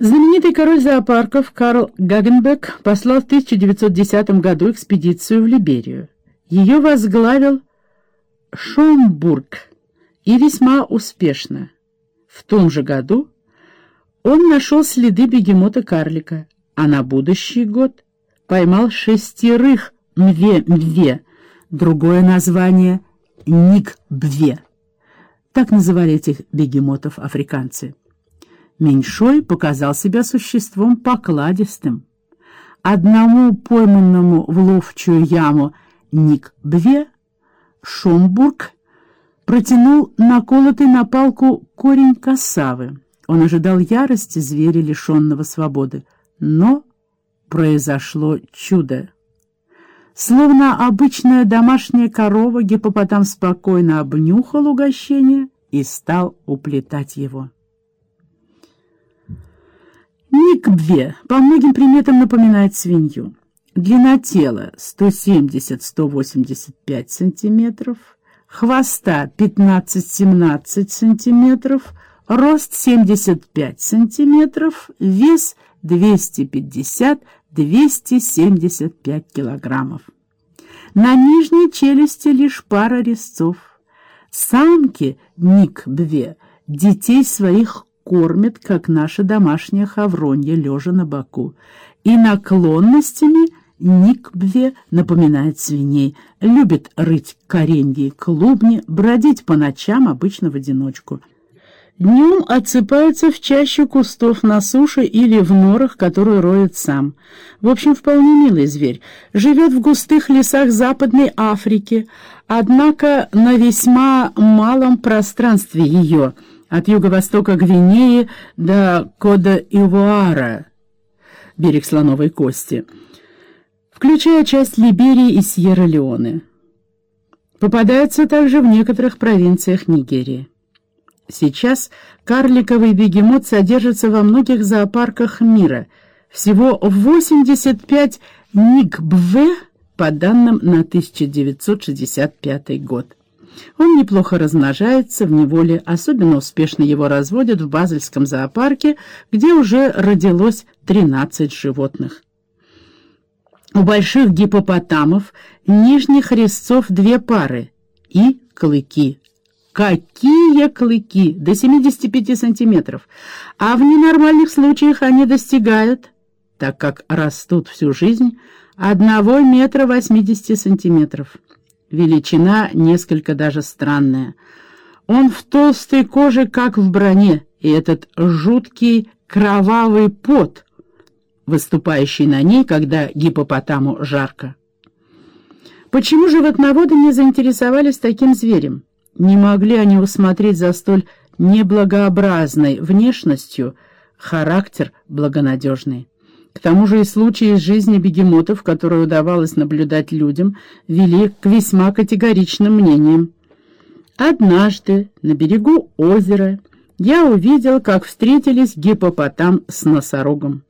Знаменитый король зоопарков Карл Гагенбек послал в 1910 году экспедицию в Либерию. Ее возглавил Шомбург и весьма успешно. В том же году он нашел следы бегемота-карлика, а на будущий год поймал шестерых мве-мве, другое название — ник-бве. Так называли этих бегемотов африканцы. Меньшой показал себя существом покладистым. Одному пойманному в ловчую яму Ник-Бве Шомбург протянул наколотый на палку корень косавы. Он ожидал ярости зверя, лишенного свободы. Но произошло чудо. Словно обычная домашняя корова, гипопотам спокойно обнюхал угощение и стал уплетать его. Никбве по многим приметам напоминает свинью. Длина тела 170-185 см, хвоста 15-17 см, рост 75 см, вес 250-275 кг. На нижней челюсти лишь пара резцов. Самки Никбве детей своих кормят, как наша домашняя хавронья, лежа на боку, и наклонностями Никбве напоминает свиней, любит рыть кореньи клубни, бродить по ночам, обычно в одиночку. Днем отсыпается в чаще кустов на суше или в норах, которые роет сам. В общем, вполне милый зверь. Живет в густых лесах Западной Африки, однако на весьма малом пространстве ее – от юго-востока Гвинеи до Кода-Ивуара, берег Слоновой Кости, включая часть Либерии и Сьерра-Леоне. Попадается также в некоторых провинциях Нигерии. Сейчас карликовый бегемот содержится во многих зоопарках мира. Всего 85 НИКБВ по данным на 1965 год. Он неплохо размножается в неволе, особенно успешно его разводят в Базельском зоопарке, где уже родилось 13 животных. У больших гипопотамов нижних резцов две пары и клыки. Какие клыки! До 75 сантиметров. А в ненормальных случаях они достигают, так как растут всю жизнь, 1 метра 80 сантиметров величина несколько даже странная. Он в толстой коже, как в броне, и этот жуткий кровавый пот, выступающий на ней, когда гипопотаму жарко. Почему же животноводы не заинтересовались таким зверем? Не могли они усмотреть за столь неблагообразной внешностью характер благонадежный. К тому же и случаи из жизни бегемотов, которые удавалось наблюдать людям, вели к весьма категоричным мнениям. Однажды на берегу озера я увидел, как встретились гипопотам с носорогом.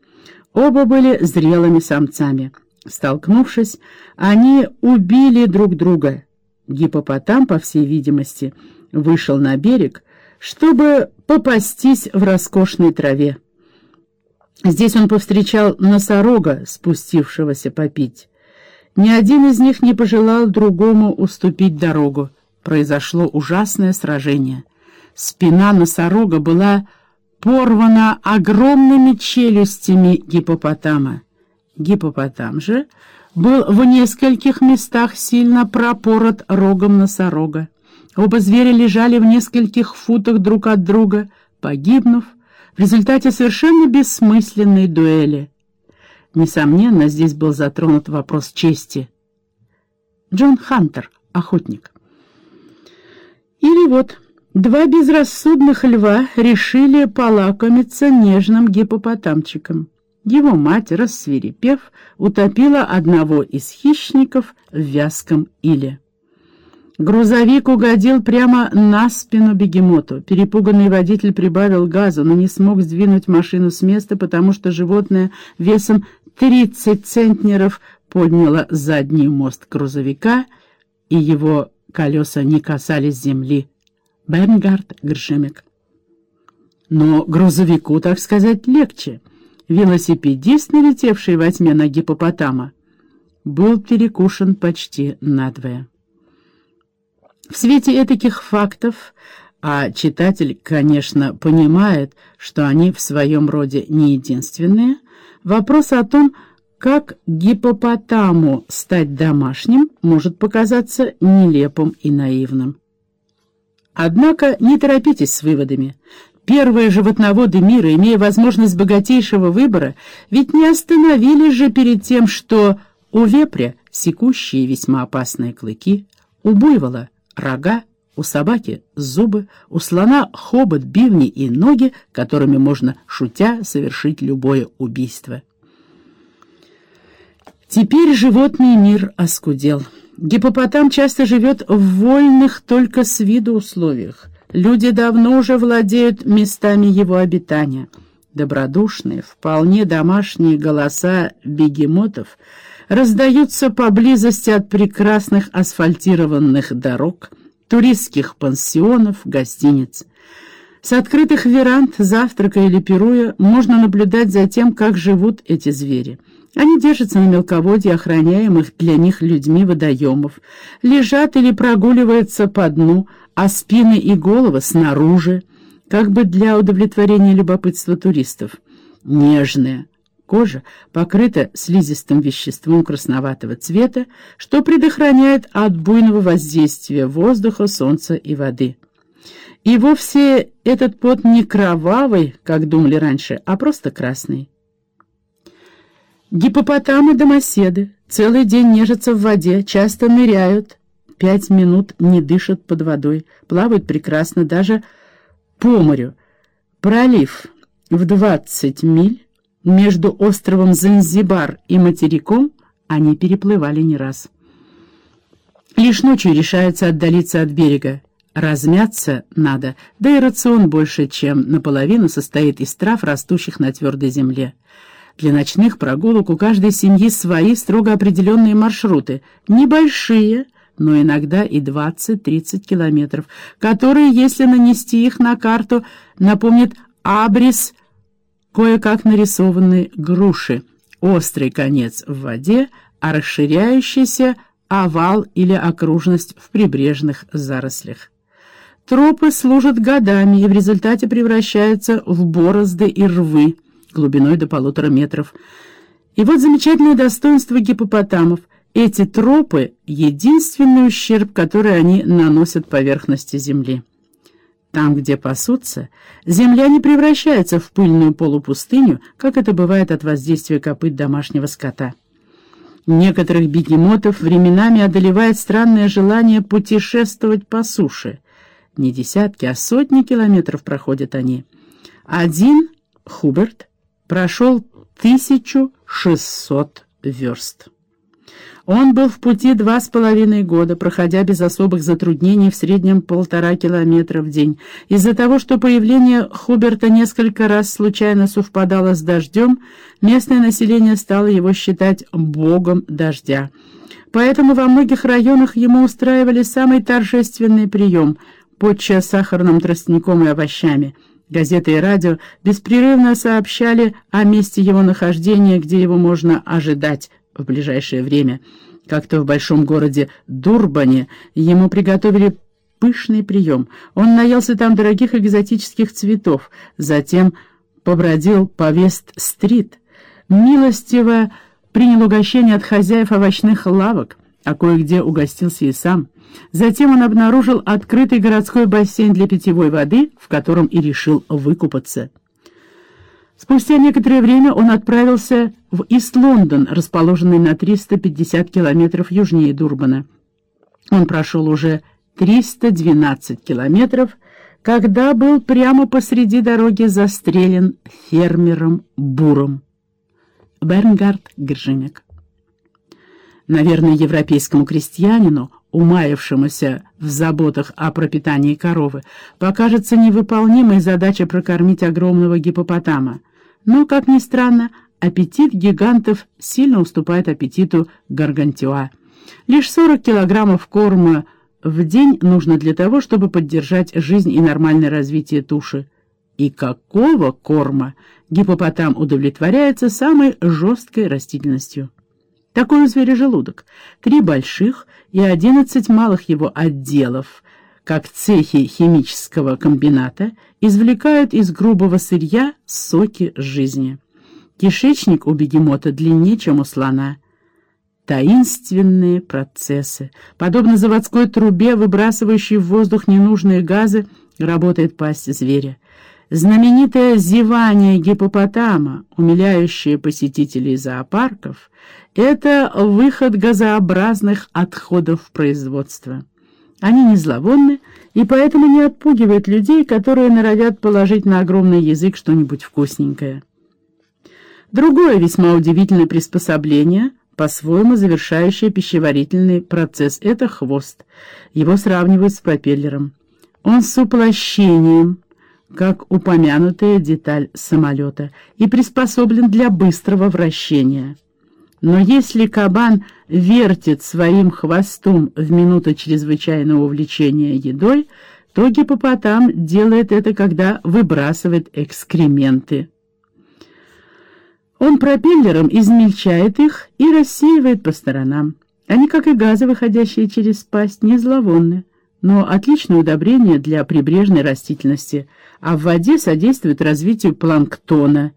Оба были зрелыми самцами. Столкнувшись, они убили друг друга. Гипопотам, по всей видимости, вышел на берег, чтобы попастись в роскошной траве. Здесь он повстречал носорога, спустившегося попить. Ни один из них не пожелал другому уступить дорогу. Произошло ужасное сражение. Спина носорога была порвана огромными челюстями гипопотама. Гипопотам же был в нескольких местах сильно пропорот рогом носорога. Оба зверя лежали в нескольких футах друг от друга, погибнув в результате совершенно бессмысленной дуэли. Несомненно, здесь был затронут вопрос чести. Джон Хантер, охотник. Или вот, два безрассудных льва решили полакомиться нежным гипопотамчиком. Его мать, рассверепев, утопила одного из хищников в вязком иле. Грузовик угодил прямо на спину бегемоту. Перепуганный водитель прибавил газу, но не смог сдвинуть машину с места, потому что животное весом 30 центнеров подняло задний мост грузовика, и его колеса не касались земли. Бернгард Гршемик Но грузовику, так сказать, легче. Велосипедист, налетевший во тьме на гипопотама, был перекушен почти надвое. В свете этих фактов, а читатель, конечно, понимает, что они в своем роде не единственные, вопрос о том, как гипопотаму стать домашним, может показаться нелепым и наивным. Однако не торопитесь с выводами. Первые животноводы мира, имея возможность богатейшего выбора, ведь не остановились же перед тем, что у вепря секущие весьма опасные клыки, у буйвола рога, у собаки зубы, у слона хобот, бивни и ноги, которыми можно, шутя, совершить любое убийство. Теперь животный мир оскудел. Гипопотам часто живет в вольных только с виду условиях. Люди давно уже владеют местами его обитания. Добродушные, вполне домашние голоса бегемотов раздаются поблизости от прекрасных асфальтированных дорог, туристских пансионов, гостиниц. С открытых веранд, завтрака или пируя, можно наблюдать за тем, как живут эти звери. Они держатся на мелководье охраняемых для них людьми водоемов, лежат или прогуливаются по дну, а спины и головы снаружи, как бы для удовлетворения любопытства туристов. Нежная кожа покрыта слизистым веществом красноватого цвета, что предохраняет от буйного воздействия воздуха, солнца и воды. И вовсе этот пот не кровавый, как думали раньше, а просто красный. Гипопотамы-домоседы целый день нежатся в воде, часто ныряют, пять минут не дышат под водой, плавают прекрасно даже по морю. Пролив в 20 миль между островом Занзибар и материком они переплывали не раз. Лишь ночью решаются отдалиться от берега. Размяться надо, да и рацион больше, чем наполовину состоит из трав, растущих на твердой земле. Для ночных прогулок у каждой семьи свои строго определенные маршруты, небольшие, но иногда и 20-30 километров, которые, если нанести их на карту, напомнят абрис кое-как нарисованной груши, острый конец в воде, а расширяющийся овал или окружность в прибрежных зарослях. Тропы служат годами и в результате превращаются в борозды и рвы, глубиной до полутора метров. И вот замечательное достоинство гипопотамов. Эти тропы — единственный ущерб, который они наносят поверхности земли. Там, где пасутся, земля не превращается в пыльную полупустыню, как это бывает от воздействия копыт домашнего скота. Некоторых бегемотов временами одолевает странное желание путешествовать по суше. Не десятки, а сотни километров проходят они. Один, Хуберт, прошел 1600 верст. Он был в пути два с половиной года, проходя без особых затруднений в среднем полтора километра в день. Из-за того, что появление Хуберта несколько раз случайно совпадало с дождем, местное население стало его считать богом дождя. Поэтому во многих районах ему устраивали самый торжественный прием, подчас сахарным тростником и овощами – Газеты и радио беспрерывно сообщали о месте его нахождения, где его можно ожидать в ближайшее время. Как-то в большом городе Дурбане ему приготовили пышный прием. Он наелся там дорогих экзотических цветов, затем побродил по Вест-стрит, милостиво принял угощение от хозяев овощных лавок, а кое-где угостился и сам. Затем он обнаружил открытый городской бассейн для питьевой воды, в котором и решил выкупаться. Спустя некоторое время он отправился в Ист-Лондон, расположенный на 350 километров южнее Дурбана. Он прошел уже 312 километров, когда был прямо посреди дороги застрелен фермером Буром. Бернгард Гржиняк Наверное, европейскому крестьянину, умаявшемуся в заботах о пропитании коровы, покажется невыполнимой задача прокормить огромного гипопотама. Но, как ни странно, аппетит гигантов сильно уступает аппетиту гаргантюа. Лишь 40 килограммов корма в день нужно для того, чтобы поддержать жизнь и нормальное развитие туши. и какого корма гипопотам удовлетворяется самой жесткой растительностью. Такой у зверя желудок. Три больших и одиннадцать малых его отделов, как цехи химического комбината, извлекают из грубого сырья соки жизни. Кишечник у бегемота длиннее, чем у слона. Таинственные процессы. Подобно заводской трубе, выбрасывающей в воздух ненужные газы, работает пасть зверя. Знаменитое зевание гипопотама, умиляющее посетителей зоопарков, это выход газообразных отходов производства. Они не зловонны и поэтому не отпугивают людей, которые норовят положить на огромный язык что-нибудь вкусненькое. Другое весьма удивительное приспособление, по-своему завершающее пищеварительный процесс, это хвост. Его сравнивают с пропеллером. Он с уплощением, как упомянутая деталь самолета, и приспособлен для быстрого вращения. Но если кабан вертит своим хвостом в минуту чрезвычайного увлечения едой, то гипопотам делает это, когда выбрасывает экскременты. Он пропеллером измельчает их и рассеивает по сторонам. Они, как и газы, выходящие через пасть, не зловонны, но отличное удобрение для прибрежной растительности, а в воде содействует развитию планктона,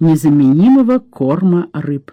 незаменимого корма рыб.